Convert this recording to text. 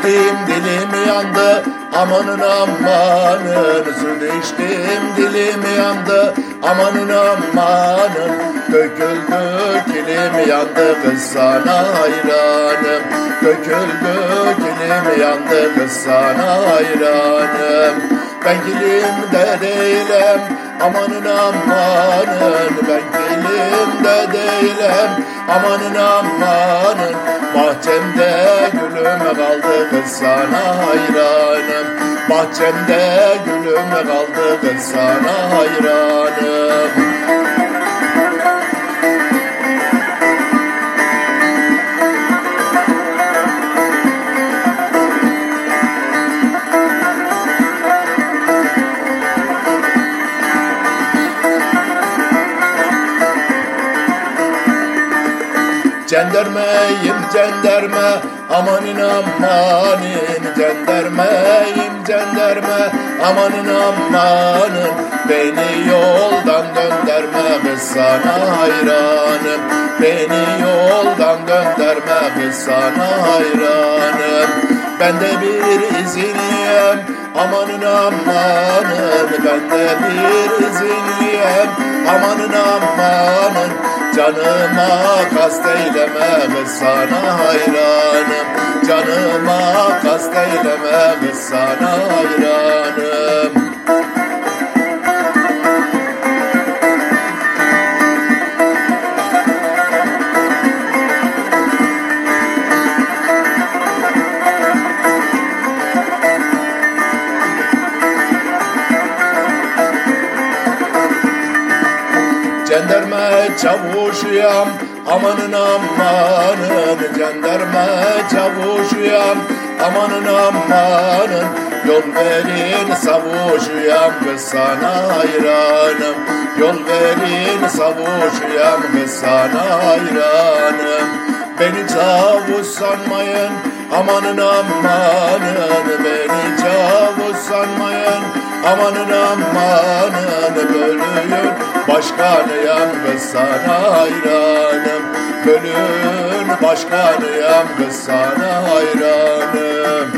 içtim dilim yandı. Amanın amanın Süt içtim dilim yandı. Amanın amanın Döküldü kilim yandı. Kız sana hayranım. Döküldü kilim yandı. Kız sana hayranım Ben kilimde değilim amanın amanın Ben kilimde değilim amanın amanın Bahçemde gülüm kaldı kız sana hayranım. Bahçemde gülüm kaldı kız sana hayranım Cendermeyim cenderme. Amanın amanın Cendermeyim cenderme. Amanın amanın Beni yoldan dönderme biz sana hayranım. Beni yoldan dönderme biz sana hayranım. Ben de bir izinliyim amanın amanın Ben de bir izinliyim amanın amanın Canıma kast eyleme kız sana hayranım. Canıma kast eyleme kız sana hayranım Cenderme çavuşuyam amanın amanın. Cenderme çavuşuyam amanın amanın. Yol verin savuşuyam kız sana hayranım. Yol verin savuşuyam kız sana hayranım. Beni çavuş sanmayın amanın amanın. Beni çavuş sanmayın amanın amanın Bölüyün başkanıyam kız sana hayranım? Bölün başkanıyam kız sana hayranım